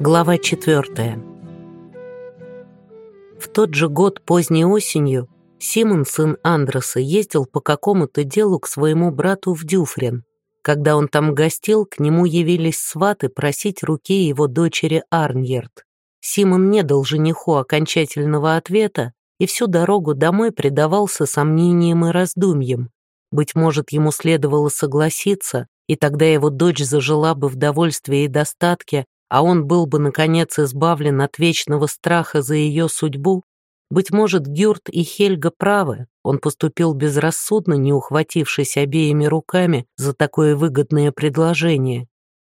Глава 4. В тот же год поздней осенью Симон, сын Андреса, ездил по какому-то делу к своему брату в Дюфрен. Когда он там гостил, к нему явились сваты просить руки его дочери Арньерд. Симон не дал жениху окончательного ответа и всю дорогу домой предавался сомнениям и раздумьям. Быть может, ему следовало согласиться, и тогда его дочь зажила бы в довольстве и достатке, а он был бы, наконец, избавлен от вечного страха за ее судьбу, быть может, Гюрт и Хельга правы, он поступил безрассудно, не ухватившись обеими руками за такое выгодное предложение.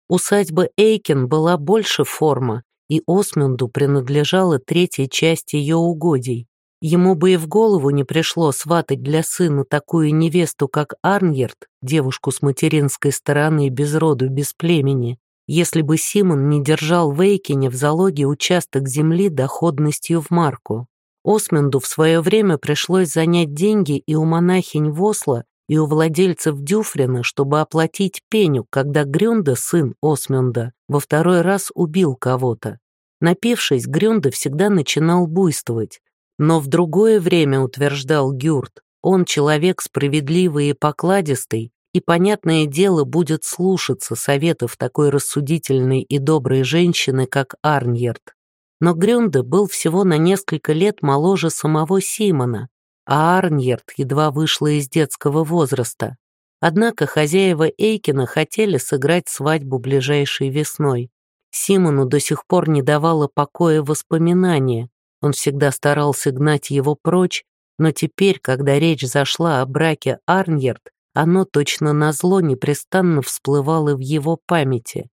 Усадьба Эйкен была больше форма, и Осмунду принадлежала третья часть ее угодий. Ему бы и в голову не пришло сватать для сына такую невесту, как Арньерд, девушку с материнской стороны без роду, без племени, если бы Симон не держал в Эйкине в залоге участок земли доходностью в марку. Осменду в свое время пришлось занять деньги и у монахинь в Осло, и у владельцев Дюфрина, чтобы оплатить пеню, когда Грюнда, сын Осменда, во второй раз убил кого-то. Напившись, Грюнда всегда начинал буйствовать. Но в другое время, утверждал Гюрт, он человек справедливый и покладистый, и, понятное дело, будет слушаться советов такой рассудительной и доброй женщины, как Арньерд. Но Грюнде был всего на несколько лет моложе самого Симона, а Арньерд едва вышла из детского возраста. Однако хозяева Эйкина хотели сыграть свадьбу ближайшей весной. Симону до сих пор не давало покоя воспоминания. Он всегда старался гнать его прочь, но теперь, когда речь зашла о браке Арньерд, оно точно назло непрестанно всплывало в его памяти.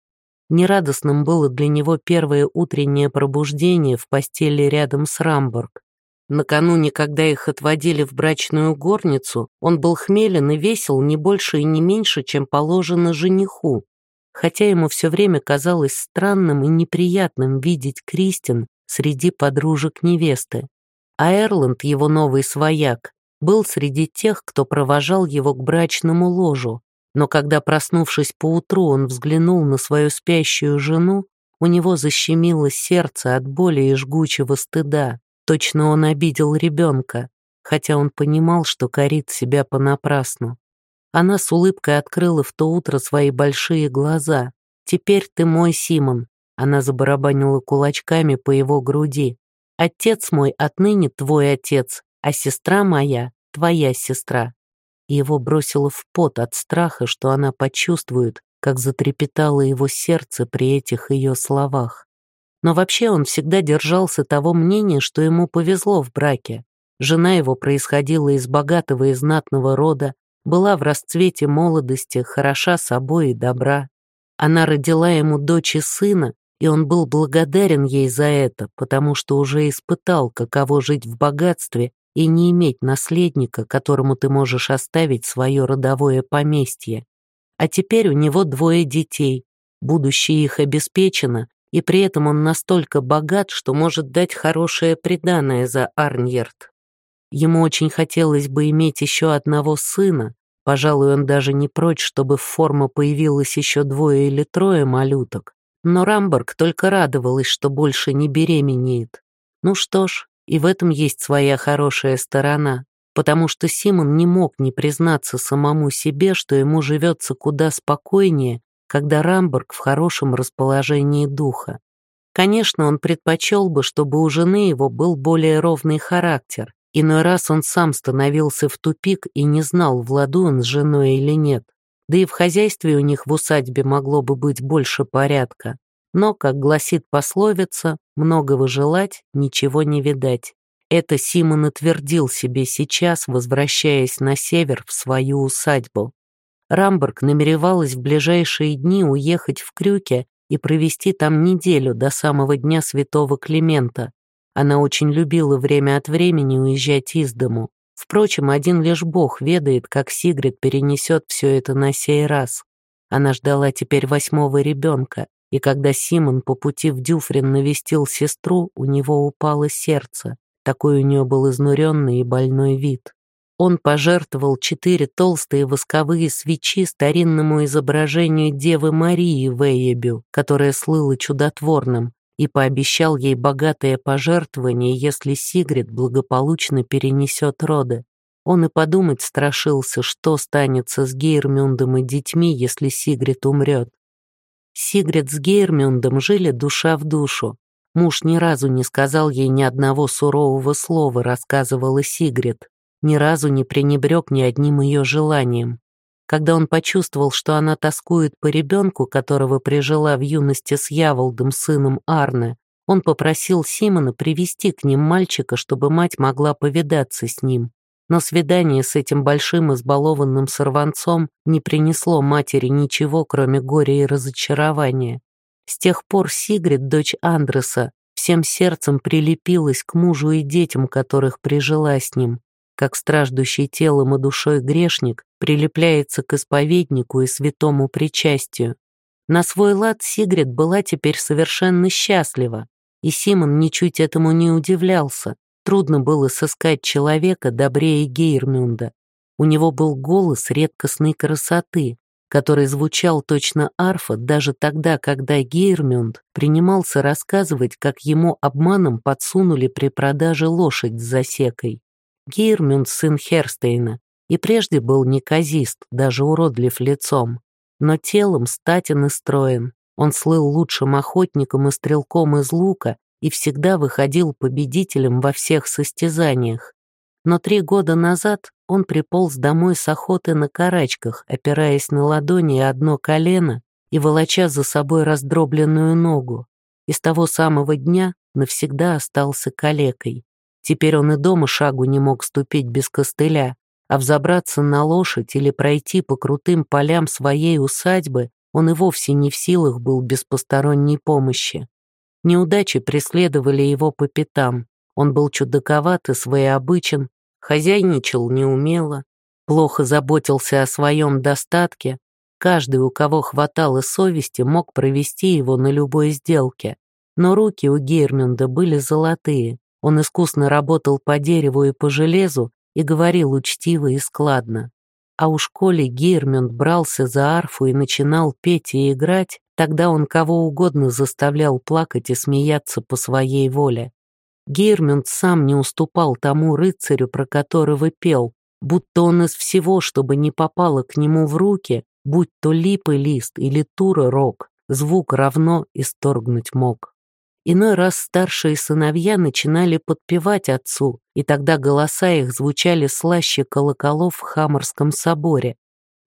Нерадостным было для него первое утреннее пробуждение в постели рядом с Рамбург. Накануне, когда их отводили в брачную горницу, он был хмелен и весел не больше и не меньше, чем положено жениху. Хотя ему все время казалось странным и неприятным видеть Кристин среди подружек невесты. А Эрланд, его новый свояк, был среди тех, кто провожал его к брачному ложу, но когда, проснувшись поутру, он взглянул на свою спящую жену, у него защемило сердце от боли и жгучего стыда. Точно он обидел ребенка, хотя он понимал, что корит себя понапрасну. Она с улыбкой открыла в то утро свои большие глаза. «Теперь ты мой Симон», — она забарабанила кулачками по его груди. «Отец мой отныне твой отец, а сестра моя — твоя сестра». Его бросило в пот от страха, что она почувствует, как затрепетало его сердце при этих ее словах. Но вообще он всегда держался того мнения, что ему повезло в браке. Жена его происходила из богатого и знатного рода, была в расцвете молодости, хороша собой и добра. Она родила ему дочь и сына, и он был благодарен ей за это, потому что уже испытал, каково жить в богатстве и не иметь наследника, которому ты можешь оставить свое родовое поместье. А теперь у него двое детей, будущее их обеспечено, и при этом он настолько богат, что может дать хорошее приданое за Арньерд. Ему очень хотелось бы иметь еще одного сына, пожалуй, он даже не прочь, чтобы в форму появилось еще двое или трое малюток, но Рамберг только радовалась, что больше не беременеет. Ну что ж, и в этом есть своя хорошая сторона, потому что Симон не мог не признаться самому себе, что ему живется куда спокойнее, когда Рамберг в хорошем расположении духа. Конечно, он предпочел бы, чтобы у жены его был более ровный характер. Иной раз он сам становился в тупик и не знал, в ладу он с женой или нет. Да и в хозяйстве у них в усадьбе могло бы быть больше порядка. Но, как гласит пословица, многого желать, ничего не видать. Это Симон и твердил себе сейчас, возвращаясь на север в свою усадьбу. Рамберг намеревалась в ближайшие дни уехать в Крюке и провести там неделю до самого дня святого Климента. Она очень любила время от времени уезжать из дому. Впрочем, один лишь Бог ведает, как Сигрид перенесет все это на сей раз. Она ждала теперь восьмого ребенка, и когда Симон по пути в Дюфрин навестил сестру, у него упало сердце. Такой у нее был изнуренный и больной вид. Он пожертвовал четыре толстые восковые свечи старинному изображению Девы Марии в Эйебю, которое слыло чудотворным, и пообещал ей богатое пожертвование, если Сигрид благополучно перенесет роды. Он и подумать страшился, что станется с Гейрмюндом и детьми, если Сигрид умрет. Сигрид с Гейрмюндом жили душа в душу. Муж ни разу не сказал ей ни одного сурового слова, рассказывала Сигрид. Ни разу не пренебрег ни одним ее желанием. Когда он почувствовал, что она тоскует по ребенку, которого прижила в юности с Яволдом, сыном Арне, он попросил Симона привести к ним мальчика, чтобы мать могла повидаться с ним. Но свидание с этим большим избалованным сорванцом не принесло матери ничего, кроме горя и разочарования. С тех пор Сигрид, дочь Андреса, всем сердцем прилепилась к мужу и детям, которых прижила с ним как страждущий телом и душой грешник прилепляется к исповеднику и святому причастию. На свой лад Сигрид была теперь совершенно счастлива, и Симон ничуть этому не удивлялся. Трудно было сыскать человека добрее Гейрмюнда. У него был голос редкостной красоты, который звучал точно арфа даже тогда, когда Гейрмюнд принимался рассказывать, как ему обманом подсунули при продаже лошадь с засекой. Гейрмюнд сын Херстейна, и прежде был неказист, даже уродлив лицом, но телом статен и строен. Он слыл лучшим охотником и стрелком из лука и всегда выходил победителем во всех состязаниях. Но три года назад он приполз домой с охоты на карачках, опираясь на ладони и одно колено и волоча за собой раздробленную ногу. И с того самого дня навсегда остался калекой. Теперь он и дома шагу не мог ступить без костыля, а взобраться на лошадь или пройти по крутым полям своей усадьбы он и вовсе не в силах был без посторонней помощи. Неудачи преследовали его по пятам. Он был чудаковат и своеобычен, хозяйничал неумело, плохо заботился о своем достатке. Каждый, у кого хватало совести, мог провести его на любой сделке. Но руки у Гермюнда были золотые, он искусно работал по дереву и по железу и говорил учтиво и складно. А уж коли Гейрмюнд брался за арфу и начинал петь и играть, тогда он кого угодно заставлял плакать и смеяться по своей воле. Гейрмюнд сам не уступал тому рыцарю, про которого пел, будто он из всего, чтобы не попало к нему в руки, будь то липы лист или тура рог, звук равно исторгнуть мог. Иной раз старшие сыновья начинали подпевать отцу, и тогда голоса их звучали слаще колоколов в Хаморском соборе.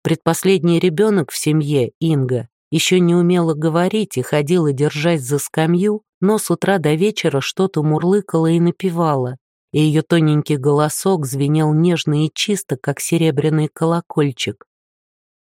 Предпоследний ребенок в семье, Инга, еще не умела говорить и ходила держась за скамью, но с утра до вечера что-то мурлыкала и напевала, и ее тоненький голосок звенел нежно и чисто, как серебряный колокольчик.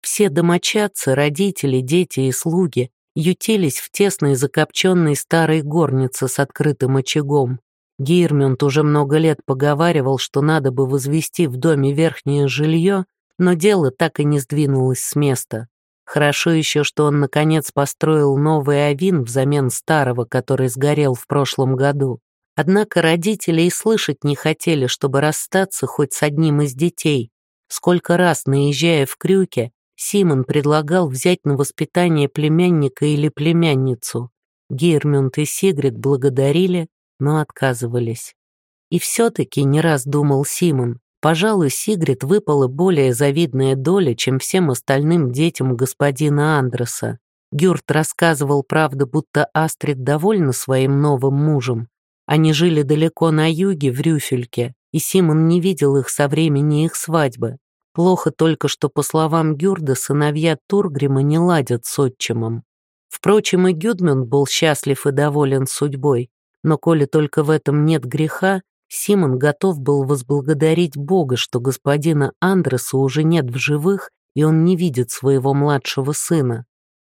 Все домочадцы, родители, дети и слуги ютились в тесной закопченной старой горнице с открытым очагом. Гейрмюнд уже много лет поговаривал, что надо бы возвести в доме верхнее жилье, но дело так и не сдвинулось с места. Хорошо еще, что он наконец построил новый авин взамен старого, который сгорел в прошлом году. Однако родители и слышать не хотели, чтобы расстаться хоть с одним из детей. Сколько раз, наезжая в крюке, Симон предлагал взять на воспитание племянника или племянницу. Гермюнд и Сигрид благодарили, но отказывались. И все-таки не раз думал Симон, пожалуй, Сигрид выпала более завидная доля, чем всем остальным детям господина Андреса. Гюрт рассказывал, правда, будто Астрид довольна своим новым мужем. Они жили далеко на юге, в Рюфельке, и Симон не видел их со времени их свадьбы. Плохо только, что, по словам Гюрда, сыновья Тургрима не ладят с отчимом. Впрочем, и Гюдмюнд был счастлив и доволен судьбой, но коли только в этом нет греха, Симон готов был возблагодарить Бога, что господина Андреса уже нет в живых, и он не видит своего младшего сына.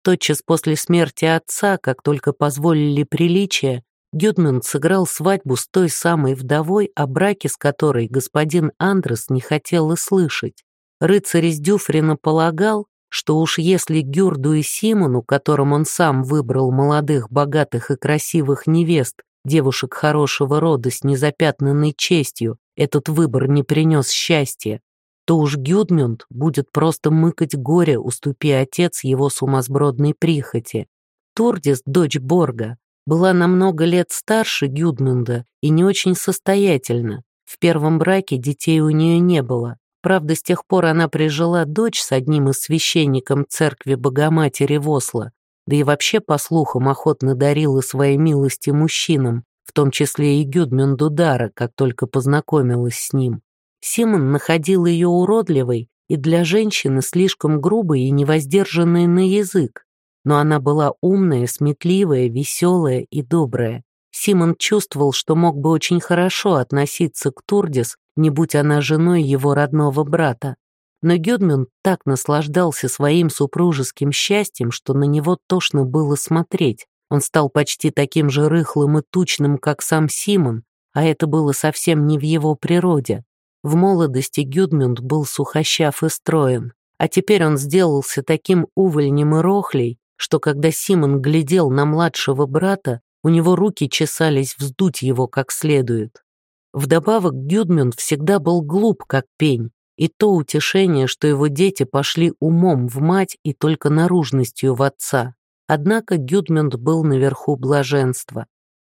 Тотчас после смерти отца, как только позволили приличия, Гюдмюнд сыграл свадьбу с той самой вдовой, о браке с которой господин Андрес не хотел и слышать. Рыцарь из Дюфрина полагал, что уж если Гюрду и Симону, которым он сам выбрал молодых, богатых и красивых невест, девушек хорошего рода с незапятнанной честью, этот выбор не принес счастья, то уж Гюдмюнд будет просто мыкать горе, уступи отец его сумасбродной прихоти. Турдис, дочь Борга, была намного лет старше Гюдмунда и не очень состоятельна. В первом браке детей у нее не было. Правда, с тех пор она прижила дочь с одним из священником церкви Богоматери в Осло, да и вообще, по слухам, охотно дарила свои милости мужчинам, в том числе и Гюдмюнду Дара, как только познакомилась с ним. Симон находил ее уродливой и для женщины слишком грубой и невоздержанной на язык, но она была умная, сметливая, веселая и добрая. Симон чувствовал, что мог бы очень хорошо относиться к Турдис, не будь она женой его родного брата. Но Гюдмюнд так наслаждался своим супружеским счастьем, что на него тошно было смотреть. Он стал почти таким же рыхлым и тучным, как сам Симон, а это было совсем не в его природе. В молодости Гюдмюнд был сухощав и строен, а теперь он сделался таким увольнем и рохлей, что когда Симон глядел на младшего брата, у него руки чесались вздуть его как следует. Вдобавок Гюдмюнд всегда был глуп, как пень, и то утешение, что его дети пошли умом в мать и только наружностью в отца. Однако Гюдмюнд был наверху блаженства.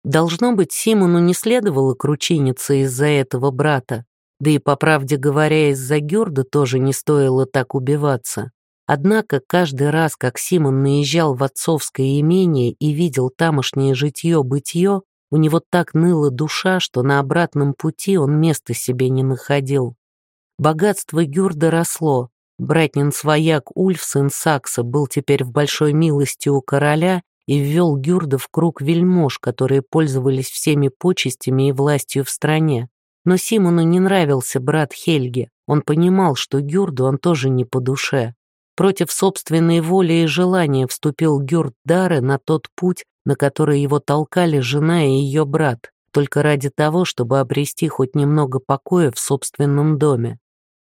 Должно быть, Симону не следовало кручиниться из-за этого брата, да и, по правде говоря, из-за Гюрда тоже не стоило так убиваться. Однако каждый раз, как Симон наезжал в отцовское имение и видел тамошнее житье-бытье, у него так ныла душа, что на обратном пути он места себе не находил. Богатство Гюрда росло. Братнин свояк Ульф, сын Сакса, был теперь в большой милости у короля и ввел Гюрда в круг вельмож, которые пользовались всеми почестями и властью в стране. Но Симону не нравился брат Хельги. Он понимал, что Гюрду он тоже не по душе. Против собственной воли и желания вступил Гюрт Дары на тот путь, на который его толкали жена и ее брат, только ради того, чтобы обрести хоть немного покоя в собственном доме.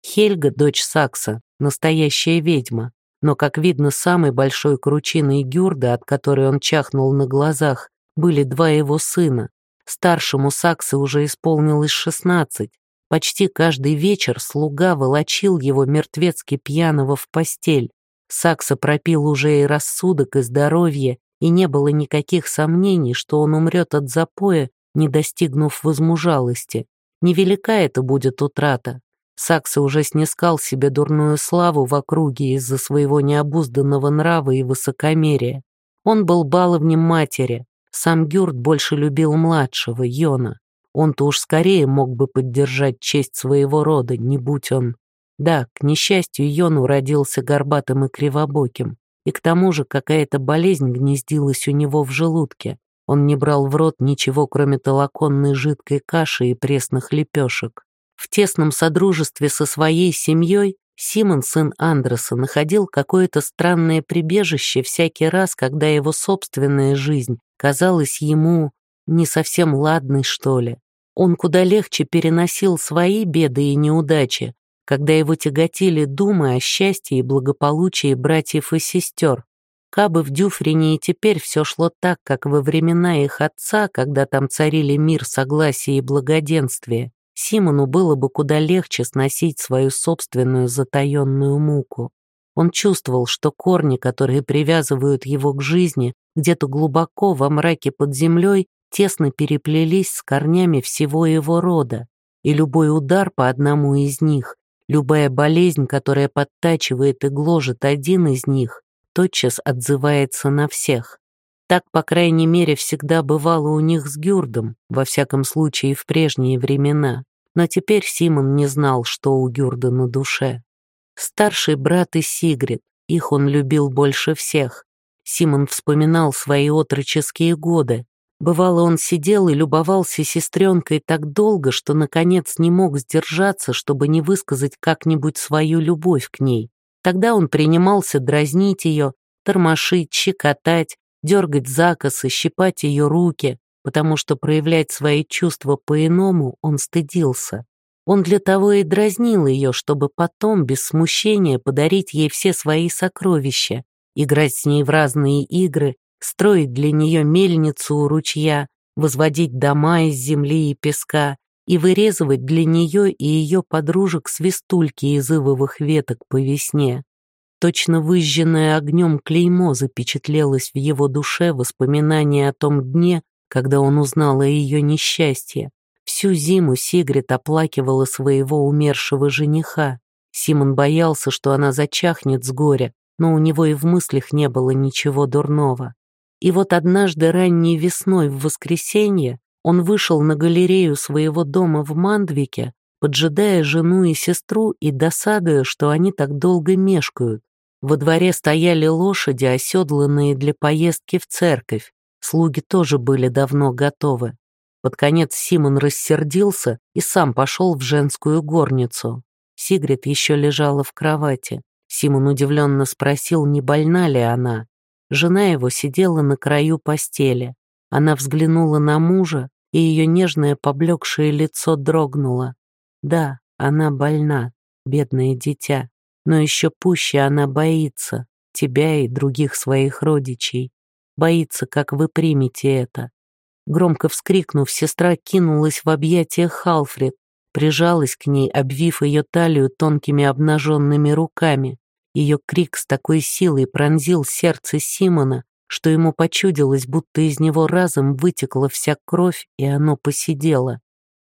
Хельга, дочь Сакса, настоящая ведьма, но, как видно, самой большой кручиной Гюрда, от которой он чахнул на глазах, были два его сына. Старшему Сакса уже исполнилось шестнадцать, Почти каждый вечер слуга волочил его мертвецки пьяного в постель. Сакса пропил уже и рассудок, и здоровье, и не было никаких сомнений, что он умрет от запоя, не достигнув возмужалости. Невелика это будет утрата. Сакса уже снискал себе дурную славу в округе из-за своего необузданного нрава и высокомерия. Он был баловнем матери, сам Гюрт больше любил младшего, Йона. Он-то уж скорее мог бы поддержать честь своего рода, не будь он... Да, к несчастью, Йону родился горбатым и кривобоким, и к тому же какая-то болезнь гнездилась у него в желудке. Он не брал в рот ничего, кроме толоконной жидкой каши и пресных лепешек. В тесном содружестве со своей семьей Симон, сын Андреса, находил какое-то странное прибежище всякий раз, когда его собственная жизнь казалась ему не совсем ладной, что ли. Он куда легче переносил свои беды и неудачи, когда его тяготили думы о счастье и благополучии братьев и сестер. Кабы в Дюфрине и теперь все шло так, как во времена их отца, когда там царили мир, согласие и благоденствие, Симону было бы куда легче сносить свою собственную затаенную муку. Он чувствовал, что корни, которые привязывают его к жизни, где-то глубоко во мраке под землей, тесно переплелись с корнями всего его рода, и любой удар по одному из них, любая болезнь, которая подтачивает и гложет один из них, тотчас отзывается на всех. Так, по крайней мере, всегда бывало у них с Гюрдом, во всяком случае в прежние времена. Но теперь Симон не знал, что у Гюрда на душе. Старший брат и Сигрид, их он любил больше всех. Симон вспоминал свои отроческие годы, Бывало, он сидел и любовался сестренкой так долго, что, наконец, не мог сдержаться, чтобы не высказать как-нибудь свою любовь к ней. Тогда он принимался дразнить ее, тормошить, щекотать, дергать закосы, щипать ее руки, потому что проявлять свои чувства по-иному он стыдился. Он для того и дразнил ее, чтобы потом, без смущения, подарить ей все свои сокровища, играть с ней в разные игры строить для нее мельницу у ручья, возводить дома из земли и песка и вырезывать для нее и ее подружек свистульки из ивовых веток по весне. точно выжженное огнем клеймо запечатлелось в его душе воспоминание о том дне, когда он узнал о ее несчастье. Всю зиму Сигрид оплакивала своего умершего жениха. Симон боялся, что она зачахнет с горя, но у него и в мыслях не было ничего дурного. И вот однажды ранней весной в воскресенье он вышел на галерею своего дома в Мандвике, поджидая жену и сестру и досадуя, что они так долго мешкают. Во дворе стояли лошади, оседланные для поездки в церковь. Слуги тоже были давно готовы. Под конец Симон рассердился и сам пошел в женскую горницу. Сигрид еще лежала в кровати. Симон удивленно спросил, не больна ли она. Жена его сидела на краю постели. Она взглянула на мужа, и ее нежное поблекшее лицо дрогнуло. Да, она больна, бедное дитя, но еще пуще она боится тебя и других своих родичей. Боится, как вы примете это. Громко вскрикнув, сестра кинулась в объятия Халфред, прижалась к ней, обвив ее талию тонкими обнаженными руками. Ее крик с такой силой пронзил сердце Симона, что ему почудилось, будто из него разом вытекла вся кровь, и оно посидело.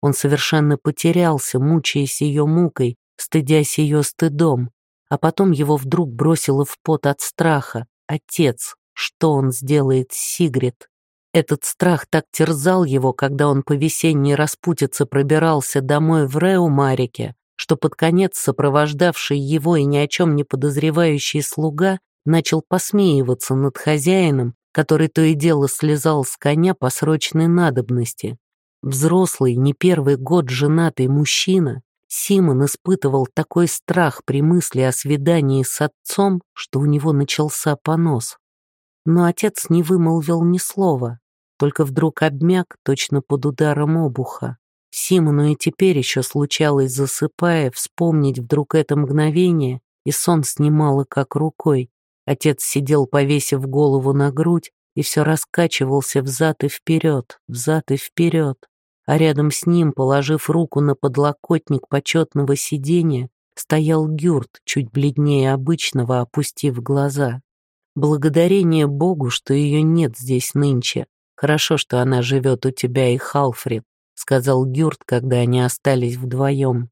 Он совершенно потерялся, мучаясь ее мукой, стыдясь ее стыдом, а потом его вдруг бросило в пот от страха. Отец, что он сделает с Сигрид? Этот страх так терзал его, когда он по весенней распутице пробирался домой в Реумарике, что под конец сопровождавший его и ни о чем не подозревающий слуга начал посмеиваться над хозяином, который то и дело слезал с коня по срочной надобности. Взрослый, не первый год женатый мужчина, Симон испытывал такой страх при мысли о свидании с отцом, что у него начался понос. Но отец не вымолвил ни слова, только вдруг обмяк точно под ударом обуха. Симону и теперь еще случалось, засыпая, вспомнить вдруг это мгновение, и сон снимало как рукой. Отец сидел, повесив голову на грудь, и все раскачивался взад и вперед, взад и вперед. А рядом с ним, положив руку на подлокотник почетного сидения, стоял Гюрт, чуть бледнее обычного, опустив глаза. Благодарение Богу, что ее нет здесь нынче. Хорошо, что она живет у тебя и Халфрид, сказал Гюрт, когда они остались вдвоем.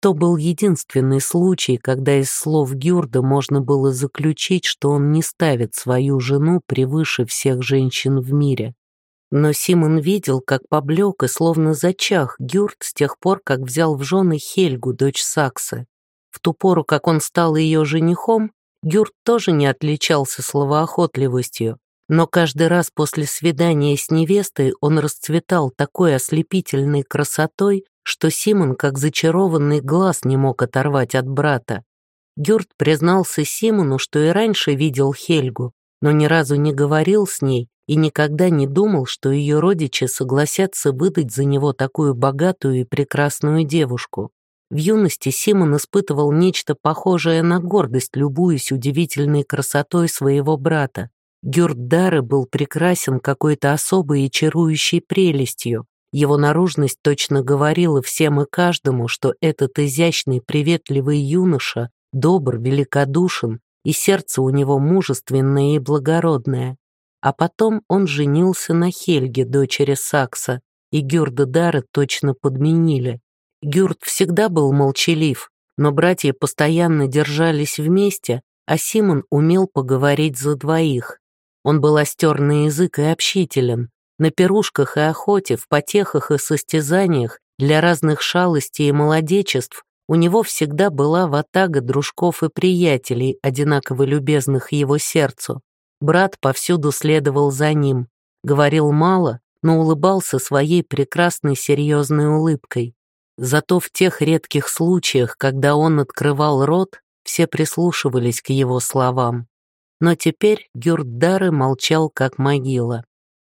То был единственный случай, когда из слов Гюрда можно было заключить, что он не ставит свою жену превыше всех женщин в мире. Но Симон видел, как поблек и словно зачах Гюрт с тех пор, как взял в жены Хельгу, дочь Саксы. В ту пору, как он стал ее женихом, Гюрт тоже не отличался словоохотливостью, но каждый раз после свидания с невестой он расцветал такой ослепительной красотой, что Симон, как зачарованный глаз, не мог оторвать от брата. Гюрт признался Симону, что и раньше видел Хельгу, но ни разу не говорил с ней и никогда не думал, что ее родичи согласятся выдать за него такую богатую и прекрасную девушку. В юности Симон испытывал нечто похожее на гордость, любуясь удивительной красотой своего брата. Гюрт Дары был прекрасен какой-то особой и чарующей прелестью, его наружность точно говорила всем и каждому, что этот изящный, приветливый юноша добр, великодушен, и сердце у него мужественное и благородное. А потом он женился на Хельге, дочери Сакса, и Гюрда Дары точно подменили. Гюрд всегда был молчалив, но братья постоянно держались вместе, а Симон умел поговорить за двоих. Он был остер на язык и общителен, на пирушках и охоте, в потехах и состязаниях, для разных шалостей и молодечеств у него всегда была ватага дружков и приятелей, одинаково любезных его сердцу. Брат повсюду следовал за ним, говорил мало, но улыбался своей прекрасной серьезной улыбкой. Зато в тех редких случаях, когда он открывал рот, все прислушивались к его словам. Но теперь Гюрддары молчал, как могила.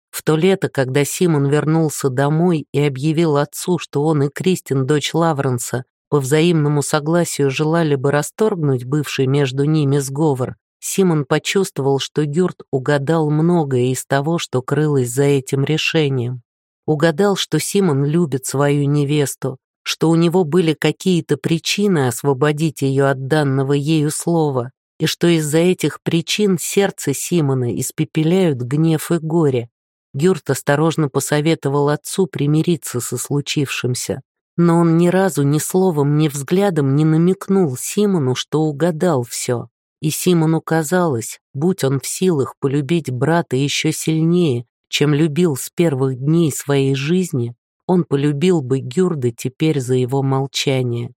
В то лето, когда Симон вернулся домой и объявил отцу, что он и Кристин, дочь Лавренса, по взаимному согласию желали бы расторгнуть бывший между ними сговор, Симон почувствовал, что Гюрт угадал многое из того, что крылось за этим решением. Угадал, что Симон любит свою невесту, что у него были какие-то причины освободить ее от данного ею слова, и что из-за этих причин сердце Симона испепеляют гнев и горе. Гюрт осторожно посоветовал отцу примириться со случившимся, но он ни разу ни словом, ни взглядом не намекнул Симону, что угадал все. И Симону казалось, будь он в силах полюбить брата еще сильнее, чем любил с первых дней своей жизни, он полюбил бы Гюрда теперь за его молчание.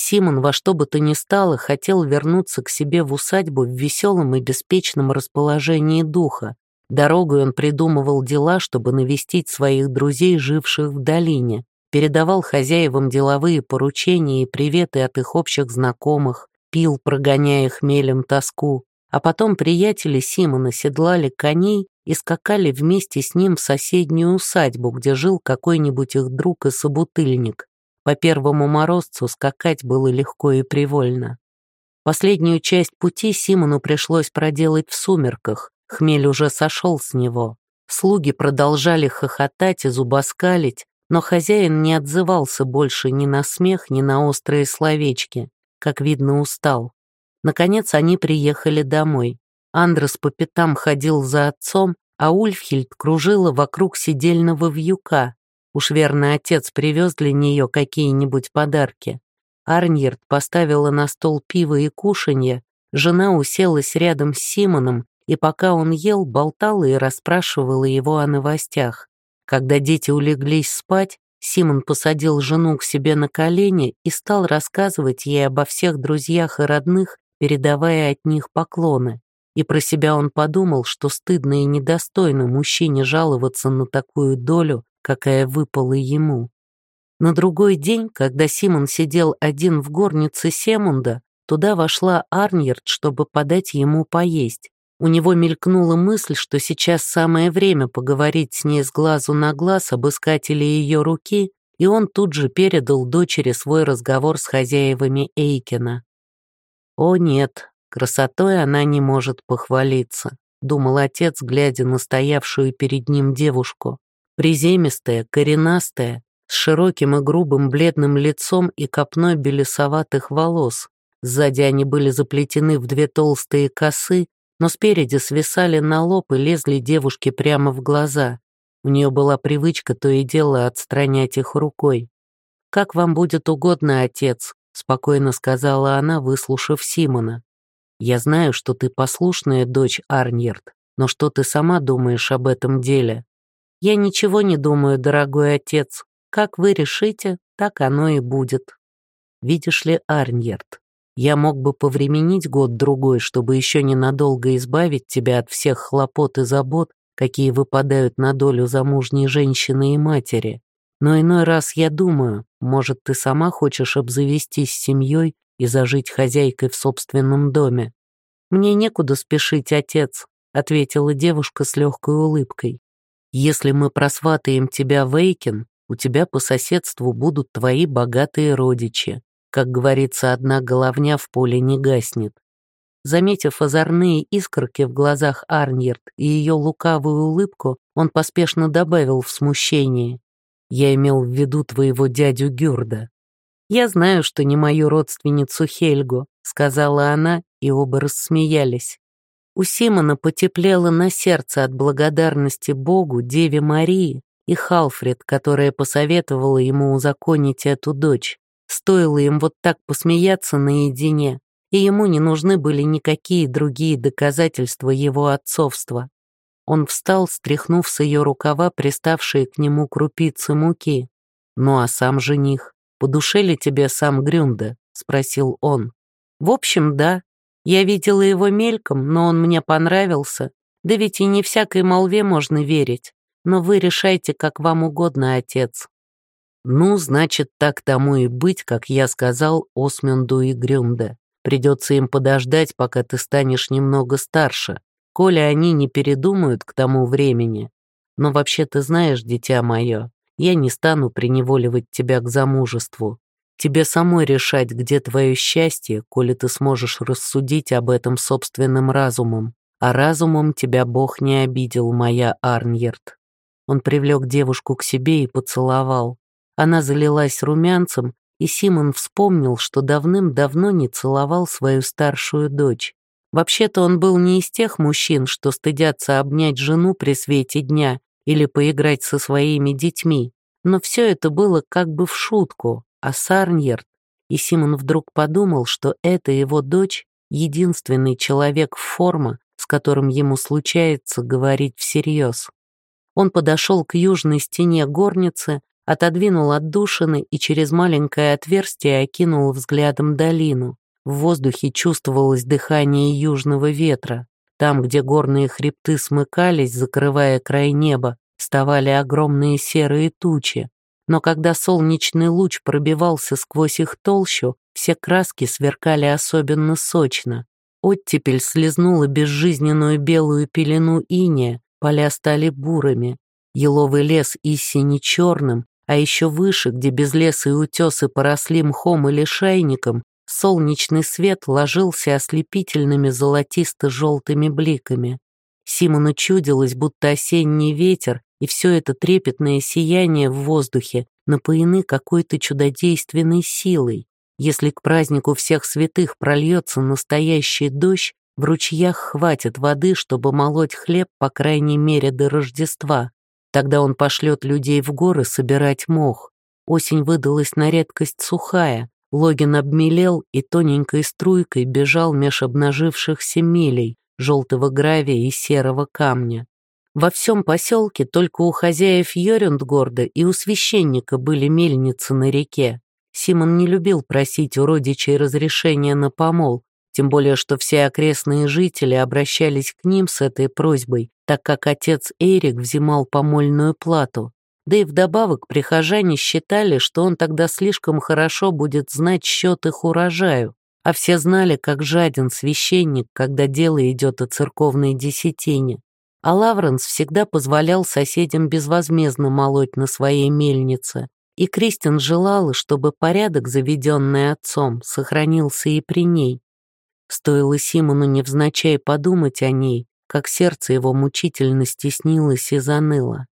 Симон во что бы то ни стало хотел вернуться к себе в усадьбу в веселом и беспечном расположении духа. Дорогой он придумывал дела, чтобы навестить своих друзей, живших в долине, передавал хозяевам деловые поручения и приветы от их общих знакомых, пил, прогоняя хмелем тоску, а потом приятели Симона седлали коней и скакали вместе с ним в соседнюю усадьбу, где жил какой-нибудь их друг и собутыльник. По первому морозцу скакать было легко и привольно. Последнюю часть пути Симону пришлось проделать в сумерках, хмель уже сошел с него. Слуги продолжали хохотать и зубоскалить, но хозяин не отзывался больше ни на смех, ни на острые словечки как видно, устал. Наконец они приехали домой. Андрес по пятам ходил за отцом, а Ульфхильд кружила вокруг сидельного вьюка. Уж верно, отец привез для нее какие-нибудь подарки. Арньерд поставила на стол пиво и кушанье, жена уселась рядом с Симоном, и пока он ел, болтала и расспрашивала его о новостях. Когда дети улеглись спать, Симон посадил жену к себе на колени и стал рассказывать ей обо всех друзьях и родных, передавая от них поклоны. И про себя он подумал, что стыдно и недостойно мужчине жаловаться на такую долю, какая выпала ему. На другой день, когда Симон сидел один в горнице Семунда, туда вошла Арньерд, чтобы подать ему поесть. У него мелькнула мысль, что сейчас самое время поговорить с ней с глазу на глаз об искателе ее руки, и он тут же передал дочери свой разговор с хозяевами Эйкина. «О нет, красотой она не может похвалиться», — думал отец, глядя на стоявшую перед ним девушку. Приземистая, коренастая, с широким и грубым бледным лицом и копной белесоватых волос. Сзади они были заплетены в две толстые косы, но спереди свисали на лоб и лезли девушке прямо в глаза. У нее была привычка то и дело отстранять их рукой. «Как вам будет угодно, отец», — спокойно сказала она, выслушав Симона. «Я знаю, что ты послушная дочь Арньерд, но что ты сама думаешь об этом деле?» «Я ничего не думаю, дорогой отец. Как вы решите, так оно и будет». «Видишь ли, Арньерд, я мог бы повременить год-другой, чтобы еще ненадолго избавить тебя от всех хлопот и забот, какие выпадают на долю замужней женщины и матери. Но иной раз я думаю, может, ты сама хочешь обзавестись семьей и зажить хозяйкой в собственном доме. «Мне некуда спешить, отец», — ответила девушка с легкой улыбкой. «Если мы просватаем тебя в Эйкин, у тебя по соседству будут твои богатые родичи. Как говорится, одна головня в поле не гаснет. Заметив озорные искорки в глазах Арньерд и ее лукавую улыбку, он поспешно добавил в смущении. «Я имел в виду твоего дядю Гюрда». «Я знаю, что не мою родственницу Хельгу», — сказала она, и оба рассмеялись. У Симона потеплело на сердце от благодарности Богу, Деве Марии и Халфред, которая посоветовала ему узаконить эту дочь. Стоило им вот так посмеяться наедине, и ему не нужны были никакие другие доказательства его отцовства. Он встал, стряхнув с ее рукава приставшие к нему крупицы муки. «Ну а сам жених, по душе ли тебе сам Грюнда?» — спросил он. «В общем, да. Я видела его мельком, но он мне понравился. Да ведь и не всякой молве можно верить. Но вы решайте, как вам угодно, отец». Ну, значит, так тому и быть, как я сказал Осмюнду и Грюмде. Придется им подождать, пока ты станешь немного старше, коли они не передумают к тому времени. Но вообще ты знаешь, дитя мое, я не стану приневоливать тебя к замужеству. Тебе самой решать, где твое счастье, коли ты сможешь рассудить об этом собственным разумом. А разумом тебя Бог не обидел, моя Арньерд. Он привлек девушку к себе и поцеловал. Она залилась румянцем, и Симон вспомнил, что давным-давно не целовал свою старшую дочь. Вообще-то он был не из тех мужчин, что стыдятся обнять жену при свете дня или поиграть со своими детьми. Но все это было как бы в шутку, а Сарньерд, и Симон вдруг подумал, что это его дочь, единственный человек в форма, с которым ему случается говорить всерьез. Он подошел к южной стене горницы, отодвинул отдушины и через маленькое отверстие окинул взглядом долину. В воздухе чувствовалось дыхание южного ветра. Там, где горные хребты смыкались, закрывая край неба, вставали огромные серые тучи. Но когда солнечный луч пробивался сквозь их толщу, все краски сверкали особенно сочно. Оттепель слезнула безжизненную белую пелену иния, поля стали бурыми. Еловый лес и сине-черным, а еще выше, где безлесые утесы поросли мхом или шайником, солнечный свет ложился ослепительными золотисто-желтыми бликами. Симону чудилось, будто осенний ветер и все это трепетное сияние в воздухе напоены какой-то чудодейственной силой. Если к празднику всех святых прольется настоящий дождь, в ручьях хватит воды, чтобы молоть хлеб, по крайней мере, до Рождества. Тогда он пошлет людей в горы собирать мох. Осень выдалась на редкость сухая. Логин обмелел и тоненькой струйкой бежал меж обнажившихся мелей, желтого гравия и серого камня. Во всем поселке только у хозяев Йорюндгорда и у священника были мельницы на реке. Симон не любил просить у родичей разрешения на помол, тем более что все окрестные жители обращались к ним с этой просьбой, так как отец Эрик взимал помольную плату. Да и вдобавок прихожане считали, что он тогда слишком хорошо будет знать счет их урожаю, а все знали, как жаден священник, когда дело идет о церковной десятине. А Лавренс всегда позволял соседям безвозмездно молоть на своей мельнице, и Кристин желала, чтобы порядок, заведенный отцом, сохранился и при ней. Стоило Симону невзначай подумать о ней, как сердце его мучительно стеснилось и заныло.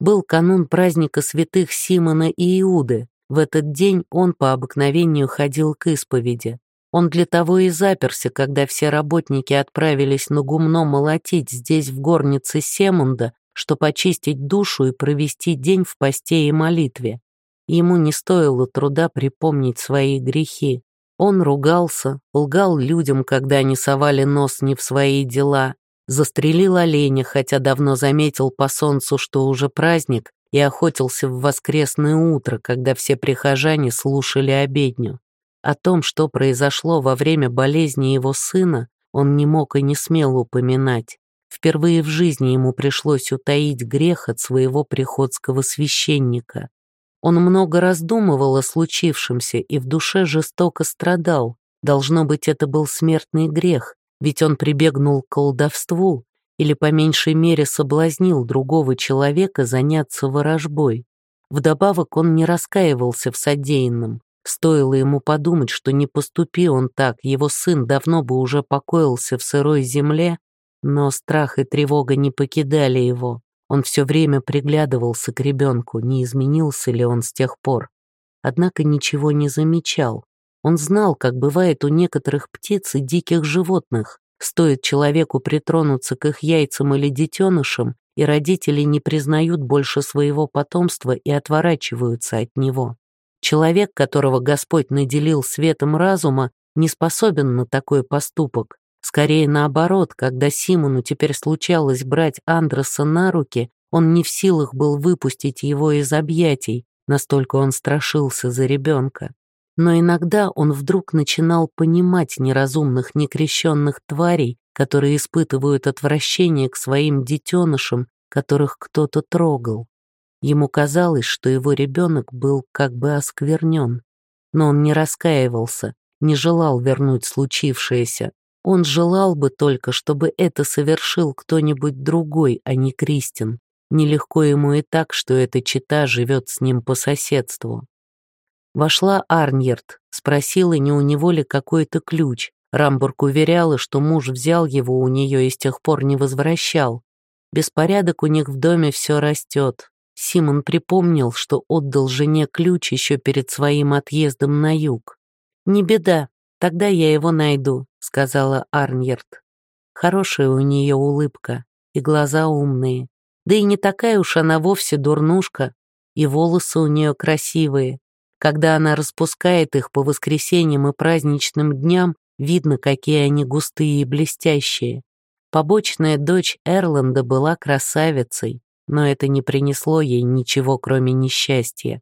Был канун праздника святых Симона и Иуды. В этот день он по обыкновению ходил к исповеди. Он для того и заперся, когда все работники отправились на гумно молотить здесь в горнице Семунда, что почистить душу и провести день в посте и молитве. Ему не стоило труда припомнить свои грехи. Он ругался, лгал людям, когда они совали нос не в свои дела, застрелил оленя, хотя давно заметил по солнцу, что уже праздник, и охотился в воскресное утро, когда все прихожане слушали обедню. О том, что произошло во время болезни его сына, он не мог и не смел упоминать. Впервые в жизни ему пришлось утаить грех от своего приходского священника. Он много раздумывал о случившемся и в душе жестоко страдал. Должно быть, это был смертный грех, ведь он прибегнул к колдовству или по меньшей мере соблазнил другого человека заняться ворожбой. Вдобавок он не раскаивался в содеянном. Стоило ему подумать, что не поступи он так, его сын давно бы уже покоился в сырой земле, но страх и тревога не покидали его. Он все время приглядывался к ребенку, не изменился ли он с тех пор. Однако ничего не замечал. Он знал, как бывает у некоторых птиц и диких животных. Стоит человеку притронуться к их яйцам или детенышам, и родители не признают больше своего потомства и отворачиваются от него. Человек, которого Господь наделил светом разума, не способен на такой поступок. Скорее наоборот, когда Симону теперь случалось брать Андреса на руки, он не в силах был выпустить его из объятий, настолько он страшился за ребенка. Но иногда он вдруг начинал понимать неразумных некрещенных тварей, которые испытывают отвращение к своим детенышам, которых кто-то трогал. Ему казалось, что его ребенок был как бы осквернен, но он не раскаивался, не желал вернуть случившееся, он желал бы только, чтобы это совершил кто-нибудь другой, а не Кристин. Нелегко ему и так, что эта чита живет с ним по соседству. Вошла Арньерд, спросила, не у него ли какой-то ключ. Рамбург уверяла, что муж взял его у нее и с тех пор не возвращал. Беспорядок у них в доме все растет. Симон припомнил, что отдал жене ключ еще перед своим отъездом на юг. «Не беда, «Тогда я его найду», — сказала Арньерд. Хорошая у нее улыбка, и глаза умные. Да и не такая уж она вовсе дурнушка, и волосы у нее красивые. Когда она распускает их по воскресеньям и праздничным дням, видно, какие они густые и блестящие. Побочная дочь Эрланда была красавицей, но это не принесло ей ничего, кроме несчастья.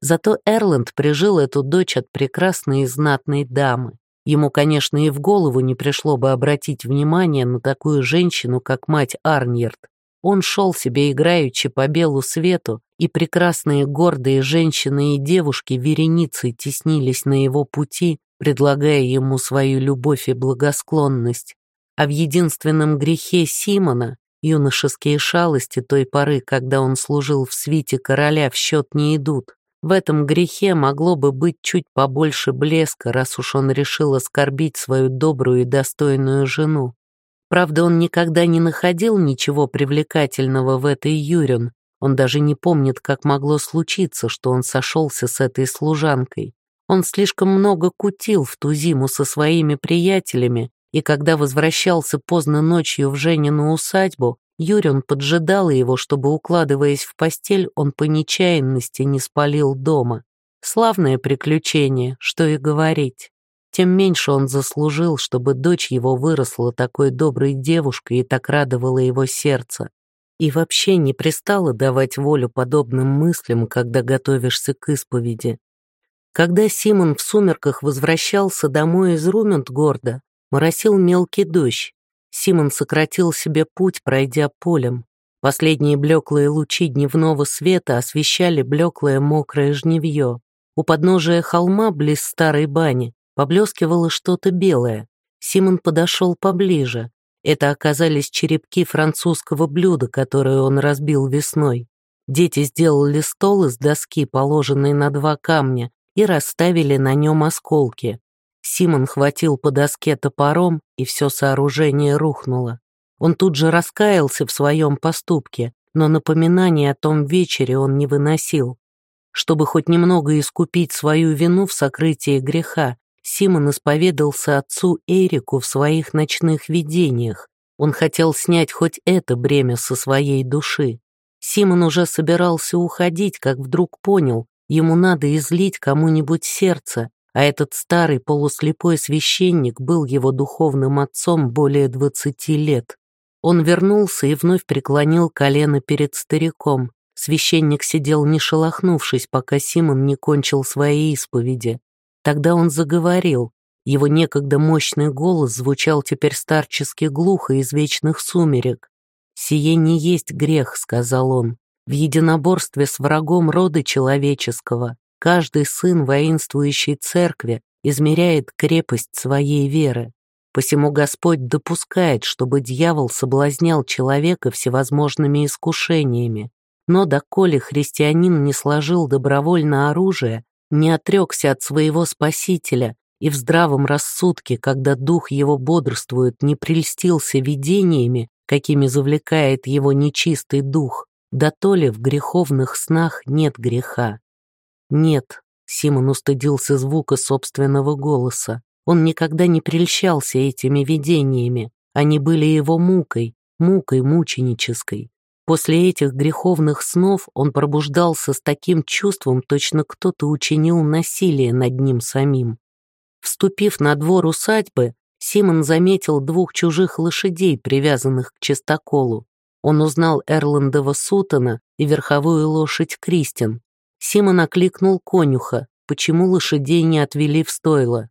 Зато Эрланд прижил эту дочь от прекрасной и знатной дамы. Ему, конечно, и в голову не пришло бы обратить внимание на такую женщину, как мать Арньерд. Он шел себе играючи по белу свету, и прекрасные гордые женщины и девушки вереницей теснились на его пути, предлагая ему свою любовь и благосклонность. А в единственном грехе Симона, юношеские шалости той поры, когда он служил в свите короля, в счет не идут. В этом грехе могло бы быть чуть побольше блеска, раз уж он решил оскорбить свою добрую и достойную жену. Правда, он никогда не находил ничего привлекательного в этой Юрин. Он даже не помнит, как могло случиться, что он сошелся с этой служанкой. Он слишком много кутил в ту зиму со своими приятелями, и когда возвращался поздно ночью в Женину усадьбу, Юрин поджидал его, чтобы, укладываясь в постель, он по нечаянности не спалил дома. Славное приключение, что и говорить. Тем меньше он заслужил, чтобы дочь его выросла такой доброй девушкой и так радовала его сердце. И вообще не пристало давать волю подобным мыслям, когда готовишься к исповеди. Когда Симон в сумерках возвращался домой из Рументгорда, моросил мелкий дождь, Симон сократил себе путь, пройдя полем. Последние блеклые лучи дневного света освещали блеклое мокрое жневье. У подножия холма, близ старой бани, поблескивало что-то белое. Симон подошел поближе. Это оказались черепки французского блюда, которое он разбил весной. Дети сделали стол из доски, положенной на два камня, и расставили на нем осколки. Симон хватил по доске топором, и все сооружение рухнуло. Он тут же раскаялся в своем поступке, но напоминание о том вечере он не выносил. Чтобы хоть немного искупить свою вину в сокрытии греха, Симон исповедался отцу Эрику в своих ночных видениях. Он хотел снять хоть это бремя со своей души. Симон уже собирался уходить, как вдруг понял, ему надо излить кому-нибудь сердце, а этот старый полуслепой священник был его духовным отцом более двадцати лет. Он вернулся и вновь преклонил колено перед стариком. Священник сидел не шелохнувшись, пока Симон не кончил своей исповеди. Тогда он заговорил. Его некогда мощный голос звучал теперь старчески глухо из вечных сумерек. «Сие не есть грех», — сказал он, — «в единоборстве с врагом рода человеческого Каждый сын воинствующей церкви измеряет крепость своей веры. Посему Господь допускает, чтобы дьявол соблазнял человека всевозможными искушениями. Но доколе христианин не сложил добровольно оружие, не отрекся от своего Спасителя и в здравом рассудке, когда дух его бодрствует, не прельстился видениями, какими завлекает его нечистый дух, да то ли в греховных снах нет греха. Нет, Симон устыдился звука собственного голоса. Он никогда не прельщался этими видениями. Они были его мукой, мукой мученической. После этих греховных снов он пробуждался с таким чувством, точно кто-то учинил насилие над ним самим. Вступив на двор усадьбы, Симон заметил двух чужих лошадей, привязанных к чистоколу. Он узнал Эрландова Сутона и верховую лошадь Кристин. Симон окликнул конюха, почему лошадей не отвели в стойло.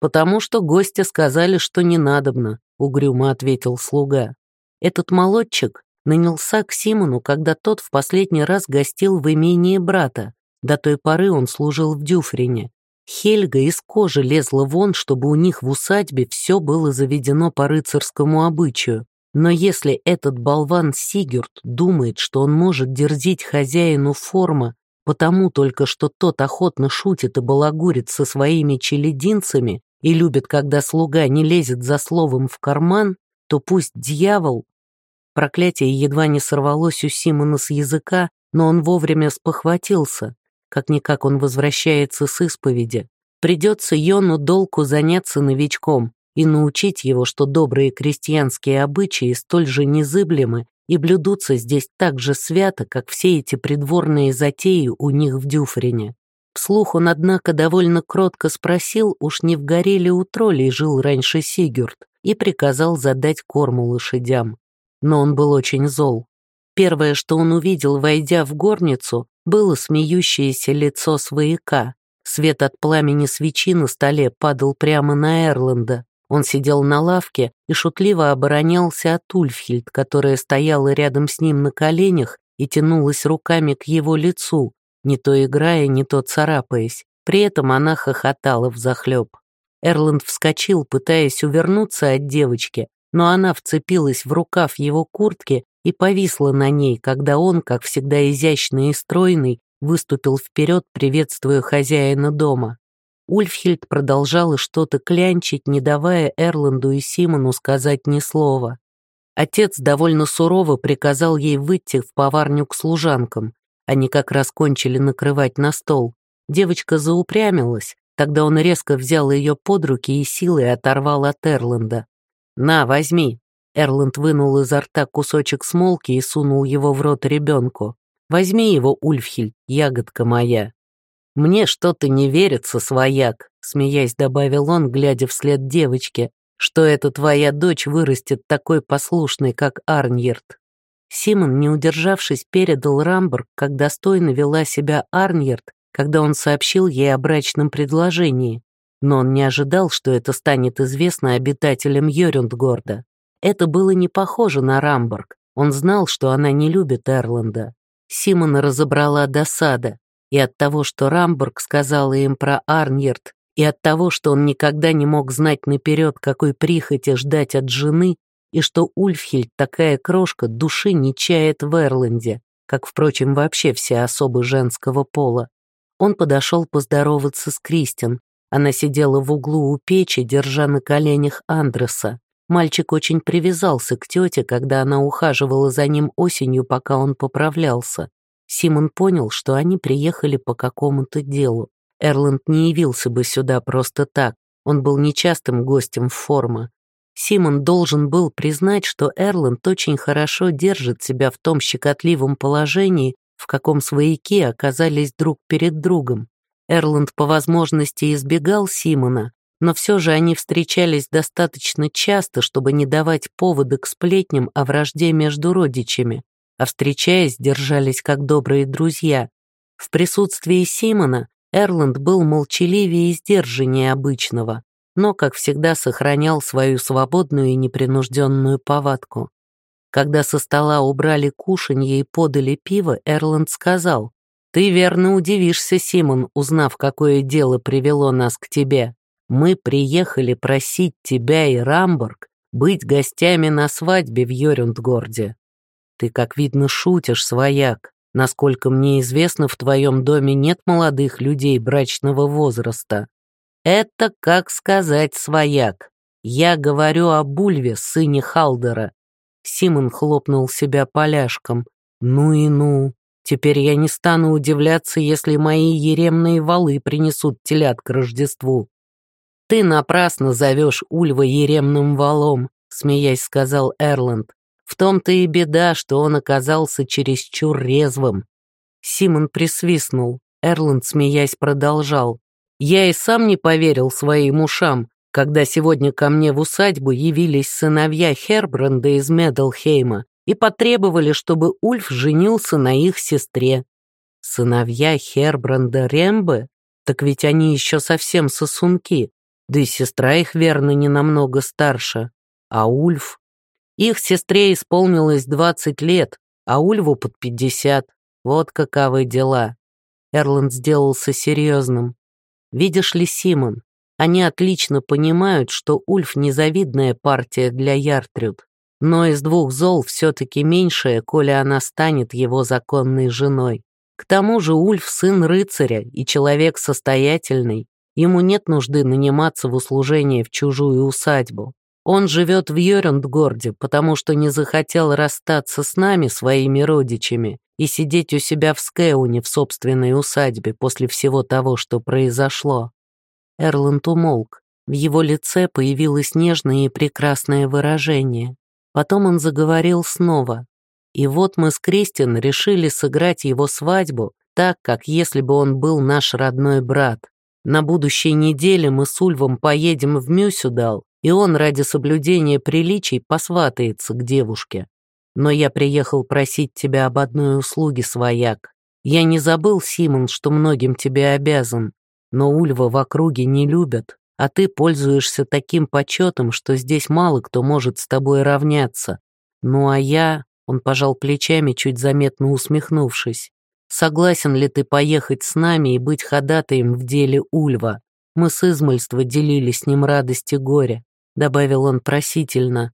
«Потому что гости сказали, что не надобно», — угрюмо ответил слуга. Этот молодчик нанялся к Симону, когда тот в последний раз гостил в имении брата. До той поры он служил в Дюфрине. Хельга из кожи лезла вон, чтобы у них в усадьбе все было заведено по рыцарскому обычаю. Но если этот болван Сигюрд думает, что он может дерзить хозяину форма Потому только что тот охотно шутит и балагурит со своими челединцами и любит, когда слуга не лезет за словом в карман, то пусть дьявол... Проклятие едва не сорвалось у Симона с языка, но он вовремя спохватился. Как-никак он возвращается с исповеди. придется Йону Долку заняться новичком и научить его, что добрые крестьянские обычаи столь же незыблемы и блюдутся здесь так же свято, как все эти придворные затеи у них в Дюфрине. Вслух он, однако, довольно кротко спросил, уж не в горе ли у троллей жил раньше Сигюрд, и приказал задать корму лошадям. Но он был очень зол. Первое, что он увидел, войдя в горницу, было смеющееся лицо свояка. Свет от пламени свечи на столе падал прямо на Эрланда. Он сидел на лавке и шутливо оборонялся от Ульфхильд, которая стояла рядом с ним на коленях и тянулась руками к его лицу, не то играя, не то царапаясь. При этом она хохотала взахлеб. Эрланд вскочил, пытаясь увернуться от девочки, но она вцепилась в рукав его куртки и повисла на ней, когда он, как всегда изящный и стройный, выступил вперед, приветствуя хозяина дома. Ульфхильд продолжала что-то клянчить, не давая Эрланду и Симону сказать ни слова. Отец довольно сурово приказал ей выйти в поварню к служанкам. Они как раз кончили накрывать на стол. Девочка заупрямилась, тогда он резко взял ее под руки и силой оторвал от Эрланда. «На, возьми!» Эрланд вынул изо рта кусочек смолки и сунул его в рот ребенку. «Возьми его, Ульфхильд, ягодка моя!» «Мне что-то не верится, свояк», — смеясь добавил он, глядя вслед девочке, «что эта твоя дочь вырастет такой послушной, как Арньерд». Симон, не удержавшись, передал Рамберг, как достойно вела себя Арньерд, когда он сообщил ей о брачном предложении. Но он не ожидал, что это станет известно обитателям Йорюндгорда. Это было не похоже на Рамберг. Он знал, что она не любит Эрланда. Симона разобрала досада и от того, что Рамбург сказала им про Арньерд, и от того, что он никогда не мог знать наперед, какой прихоти ждать от жены, и что Ульфхильд, такая крошка, души не чает в Эрланде, как, впрочем, вообще все особы женского пола. Он подошел поздороваться с Кристин. Она сидела в углу у печи, держа на коленях Андреса. Мальчик очень привязался к тете, когда она ухаживала за ним осенью, пока он поправлялся. Симон понял, что они приехали по какому-то делу. Эрланд не явился бы сюда просто так, он был нечастым гостем в форма. Симон должен был признать, что Эрланд очень хорошо держит себя в том щекотливом положении, в каком свояки оказались друг перед другом. Эрланд по возможности избегал Симона, но все же они встречались достаточно часто, чтобы не давать повода к сплетням о вражде между родичами а встречаясь, держались как добрые друзья. В присутствии Симона Эрланд был молчаливее и сдержаннее обычного, но, как всегда, сохранял свою свободную и непринужденную повадку. Когда со стола убрали кушанье и подали пиво, Эрланд сказал, «Ты верно удивишься, Симон, узнав, какое дело привело нас к тебе. Мы приехали просить тебя и Рамбург быть гостями на свадьбе в Йорюндгорде. Ты, как видно, шутишь, свояк. Насколько мне известно, в твоем доме нет молодых людей брачного возраста. Это, как сказать, свояк. Я говорю о Бульве, сыне Халдера. Симон хлопнул себя поляшком. Ну и ну. Теперь я не стану удивляться, если мои еремные валы принесут телят к Рождеству. Ты напрасно зовешь Ульва еремным валом, смеясь сказал Эрланд. В том-то и беда, что он оказался чересчур резвым. Симон присвистнул. Эрланд, смеясь, продолжал. «Я и сам не поверил своим ушам, когда сегодня ко мне в усадьбу явились сыновья Хербранда из Медалхейма и потребовали, чтобы Ульф женился на их сестре. Сыновья Хербранда Рембе? Так ведь они еще совсем сосунки, да и сестра их, верно, не намного старше. А Ульф? Их сестре исполнилось 20 лет, а Ульву под 50. Вот каковы дела. Эрланд сделался серьезным. Видишь ли, Симон, они отлично понимают, что Ульф незавидная партия для Яртрюд, но из двух зол все-таки меньшая, коли она станет его законной женой. К тому же Ульф сын рыцаря и человек состоятельный, ему нет нужды наниматься в услужение в чужую усадьбу. Он живет в Йорюндгорде, потому что не захотел расстаться с нами, своими родичами, и сидеть у себя в Скеуне в собственной усадьбе после всего того, что произошло. Эрланд умолк. В его лице появилось нежное и прекрасное выражение. Потом он заговорил снова. И вот мы с Кристин решили сыграть его свадьбу так, как если бы он был наш родной брат. На будущей неделе мы с Ульвом поедем в Мюсюдал, и он ради соблюдения приличий посватается к девушке. Но я приехал просить тебя об одной услуге, свояк. Я не забыл, Симон, что многим тебе обязан, но Ульва в округе не любят, а ты пользуешься таким почетом, что здесь мало кто может с тобой равняться. Ну а я, он пожал плечами, чуть заметно усмехнувшись, согласен ли ты поехать с нами и быть ходатаем в деле Ульва? Мы с измольства делили с ним радость и горе, добавил он просительно.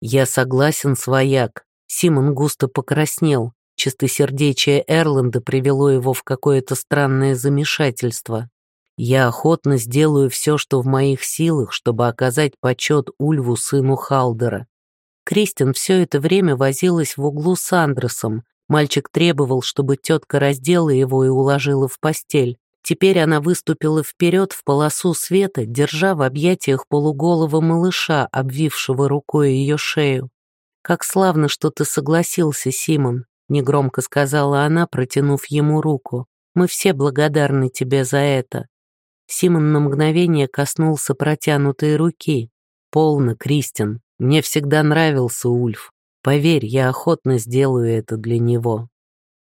Я согласен, свояк. Симон густо покраснел. Чистосердечие Эрланда привело его в какое-то странное замешательство. Я охотно сделаю все, что в моих силах, чтобы оказать почет Ульву, сыну Халдера. Кристин все это время возилась в углу с Андресом. Мальчик требовал, чтобы тетка раздела его и уложила в постель. Теперь она выступила вперед в полосу света, держа в объятиях полуголого малыша, обвившего рукой ее шею. «Как славно, что ты согласился, Симон», — негромко сказала она, протянув ему руку. «Мы все благодарны тебе за это. Симон на мгновение коснулся протянутой руки. «Полно, Кристин. Мне всегда нравился Ульф. Поверь, я охотно сделаю это для него».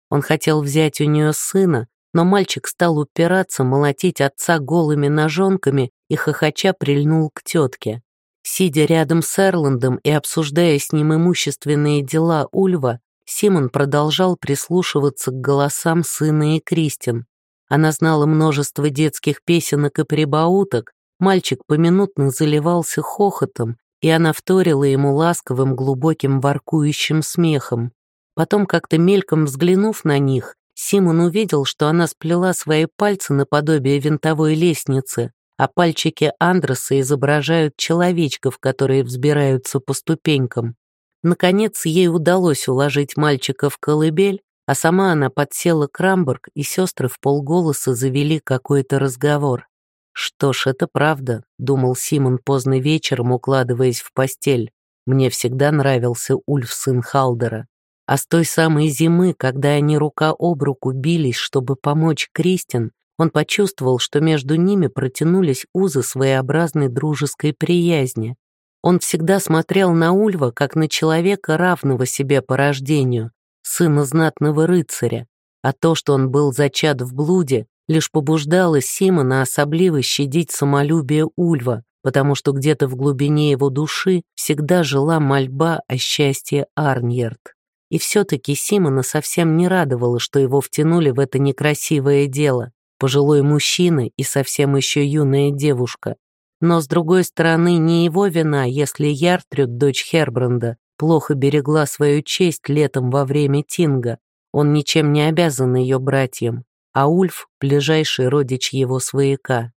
Он хотел взять у нее сына, но мальчик стал упираться, молотить отца голыми ножонками и хохоча прильнул к тетке. Сидя рядом с Эрландом и обсуждая с ним имущественные дела Ульва, Симон продолжал прислушиваться к голосам сына и Кристин. Она знала множество детских песенок и прибауток, мальчик поминутно заливался хохотом, и она вторила ему ласковым, глубоким, воркующим смехом. Потом, как-то мельком взглянув на них, Симон увидел, что она сплела свои пальцы наподобие винтовой лестницы, а пальчики Андреса изображают человечков, которые взбираются по ступенькам. Наконец, ей удалось уложить мальчика в колыбель, а сама она подсела к Рамбург, и сестры в полголоса завели какой-то разговор. «Что ж, это правда», — думал Симон поздно вечером, укладываясь в постель. «Мне всегда нравился Ульф, сын Халдера. А с той самой зимы, когда они рука об руку бились, чтобы помочь Кристин, он почувствовал, что между ними протянулись узы своеобразной дружеской приязни. Он всегда смотрел на Ульва как на человека, равного себе по рождению, сына знатного рыцаря, а то, что он был зачат в блуде, лишь побуждало Симона особливо щадить самолюбие Ульва, потому что где-то в глубине его души всегда жила мольба о счастье Арньерд. И все-таки Симона совсем не радовало, что его втянули в это некрасивое дело, пожилой мужчина и совсем еще юная девушка. Но, с другой стороны, не его вина, если Яртрюд, дочь Хербранда, плохо берегла свою честь летом во время Тинга. Он ничем не обязан ее братьям, а Ульф — ближайший родич его свояка.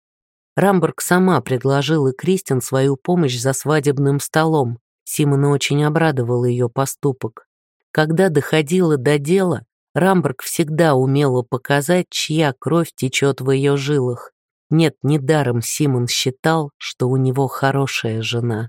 Рамберг сама предложила Кристин свою помощь за свадебным столом. Симона очень обрадовал ее поступок. Когда доходило до дела, Рамберг всегда умела показать, чья кровь течет в ее жилах. Нет, недаром Симон считал, что у него хорошая жена.